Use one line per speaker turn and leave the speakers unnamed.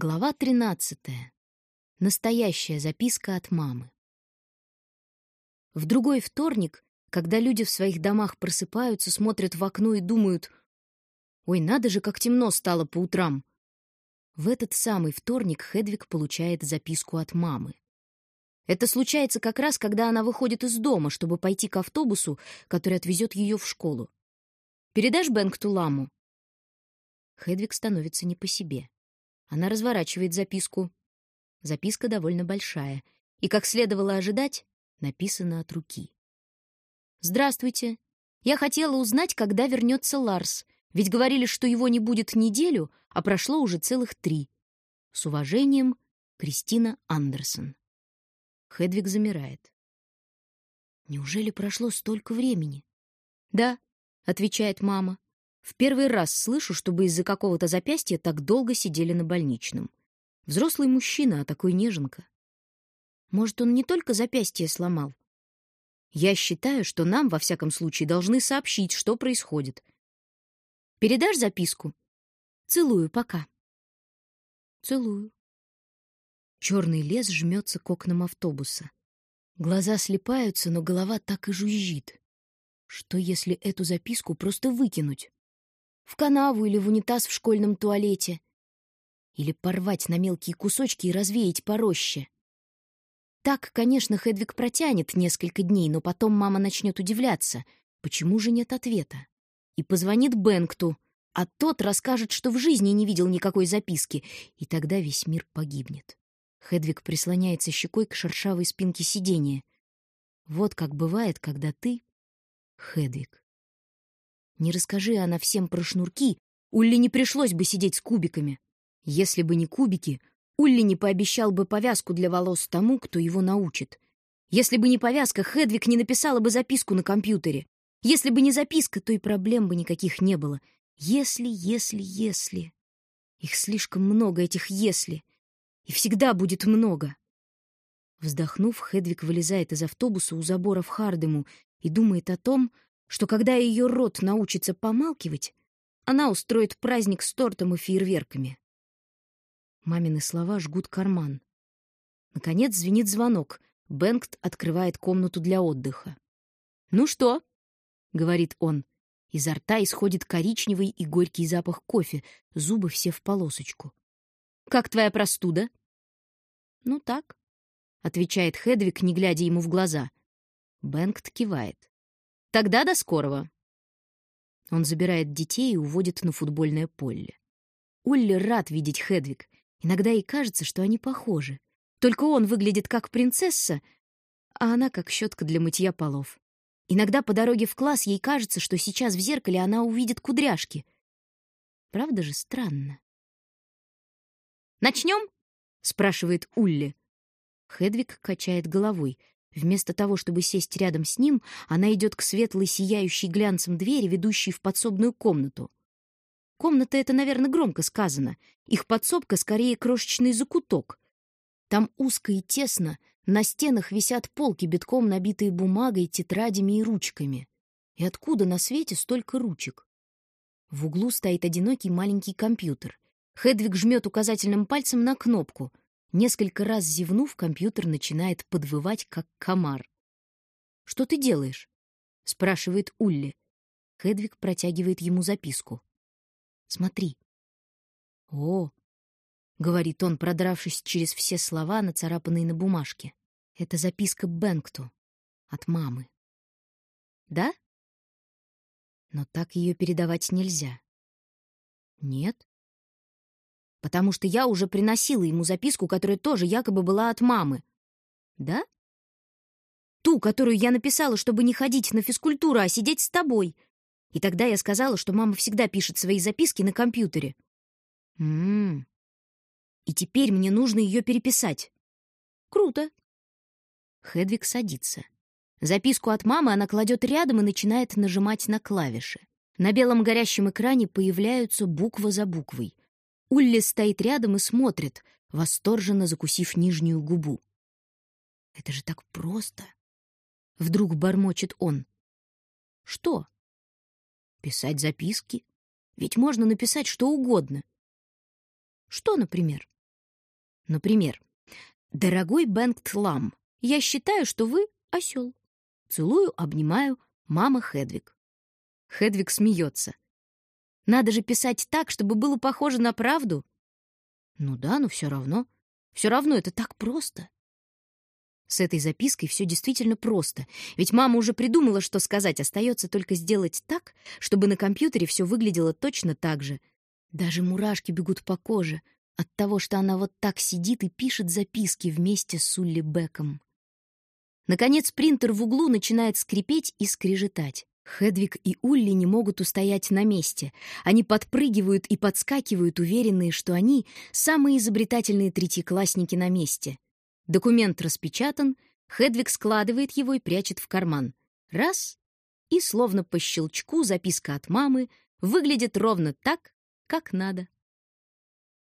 Глава 13. Настоящая записка от мамы. В другой вторник, когда люди в своих домах просыпаются, смотрят в окно и думают «Ой, надо же, как темно стало по утрам!» В этот самый вторник Хедвиг получает записку от мамы. Это случается как раз, когда она выходит из дома, чтобы пойти к автобусу, который отвезет ее в школу. «Передашь Бэнкту ламу?» Хедвиг становится не по себе. Она разворачивает записку. Записка довольно большая, и, как следовало ожидать, написана от руки. «Здравствуйте. Я хотела узнать, когда вернется Ларс, ведь говорили, что его не будет неделю, а прошло уже целых три. С уважением, Кристина Андерсон». Хедвиг замирает. «Неужели прошло столько времени?» «Да», — отвечает мама. В первый раз слышу, чтобы из-за какого-то запястья так долго сидели на больничном. Взрослый мужчина, а такой неженка. Может, он не только запястье сломал? Я считаю, что нам, во всяком случае, должны сообщить, что происходит. Передашь записку? Целую, пока. Целую. Черный лес жмется к окнам автобуса. Глаза слепаются, но голова так и жужжит. Что, если эту записку просто выкинуть? В канаву или в унитаз в школьном туалете. Или порвать на мелкие кусочки и развеять по роще. Так, конечно, Хедвиг протянет несколько дней, но потом мама начнет удивляться, почему же нет ответа. И позвонит Бэнкту, а тот расскажет, что в жизни не видел никакой записки, и тогда весь мир погибнет. Хедвиг прислоняется щекой к шершавой спинке сиденья. Вот как бывает, когда ты — Хедвиг. Не расскажи она всем про шнурки, Улли не пришлось бы сидеть с кубиками. Если бы не кубики, Улли не пообещал бы повязку для волос тому, кто его научит. Если бы не повязка, Хедвиг не написала бы записку на компьютере. Если бы не записка, то и проблем бы никаких не было. Если, если, если. Их слишком много, этих «если». И всегда будет много. Вздохнув, Хедвиг вылезает из автобуса у забора в Хардему и думает о том, что когда ее рот научится помалкивать, она устроит праздник с тортом и фейерверками. Мамины слова жгут карман. Наконец звенит звонок. Бенгт открывает комнату для отдыха. «Ну что?» — говорит он. Изо рта исходит коричневый и горький запах кофе, зубы все в полосочку. «Как твоя простуда?» «Ну так», — отвечает Хедвиг, не глядя ему в глаза. Бенгт кивает. Тогда до скорого. Он забирает детей и уводит на футбольное поле. Улли рад видеть Хедвиг. Иногда ей кажется, что они похожи. Только он выглядит как принцесса, а она как щетка для мытья полов. Иногда по дороге в класс ей кажется, что сейчас в зеркале она увидит кудряшки. Правда же странно? «Начнем?» — спрашивает Улли. Хедвиг качает головой. Вместо того, чтобы сесть рядом с ним, она идет к светлой, сияющей глянцем двери, ведущей в подсобную комнату. Комната — это, наверное, громко сказано. Их подсобка скорее крошечный закуток. Там узко и тесно, на стенах висят полки, битком набитые бумагой, тетрадями и ручками. И откуда на свете столько ручек? В углу стоит одинокий маленький компьютер. Хедвиг жмет указательным пальцем на кнопку — Несколько раз зевнув, компьютер начинает подвывать, как комар. «Что ты делаешь?» — спрашивает Улли. Хедвиг протягивает ему записку. «Смотри». «О!» — говорит он, продравшись через все слова, нацарапанные на бумажке. «Это записка Бэнкту от мамы». «Да?» «Но так ее передавать нельзя». «Нет?» Потому что я уже приносила ему записку, которая тоже якобы была от мамы. Да? Ту, которую я написала, чтобы не ходить на физкультуру, а сидеть с тобой. И тогда я сказала, что мама всегда пишет свои записки на компьютере. Ммм. И теперь мне нужно ее переписать. Круто. Хедвиг садится. Записку от мамы она кладет рядом и начинает нажимать на клавиши. На белом горящем экране появляются буква за буквой — Улли стоит рядом и смотрит, восторженно закусив нижнюю губу. «Это же так просто!» Вдруг бормочет он. «Что?» «Писать записки? Ведь можно написать что угодно». «Что, например?» Например, «Дорогой Бенгт Лам, я считаю, что вы осел. Целую, обнимаю, мама Хедвиг». Хедвиг смеется. «Надо же писать так, чтобы было похоже на правду». «Ну да, но все равно. Все равно это так просто». С этой запиской все действительно просто, ведь мама уже придумала, что сказать, остается только сделать так, чтобы на компьютере все выглядело точно так же. Даже мурашки бегут по коже от того, что она вот так сидит и пишет записки вместе с Улли Беком. Наконец принтер в углу начинает скрипеть и скрежетать. Хедвиг и Улли не могут устоять на месте. Они подпрыгивают и подскакивают, уверенные, что они — самые изобретательные третьеклассники на месте — Документ распечатан, Хедвиг складывает его и прячет в карман. Раз — и, словно по щелчку, записка от мамы выглядит ровно так, как надо.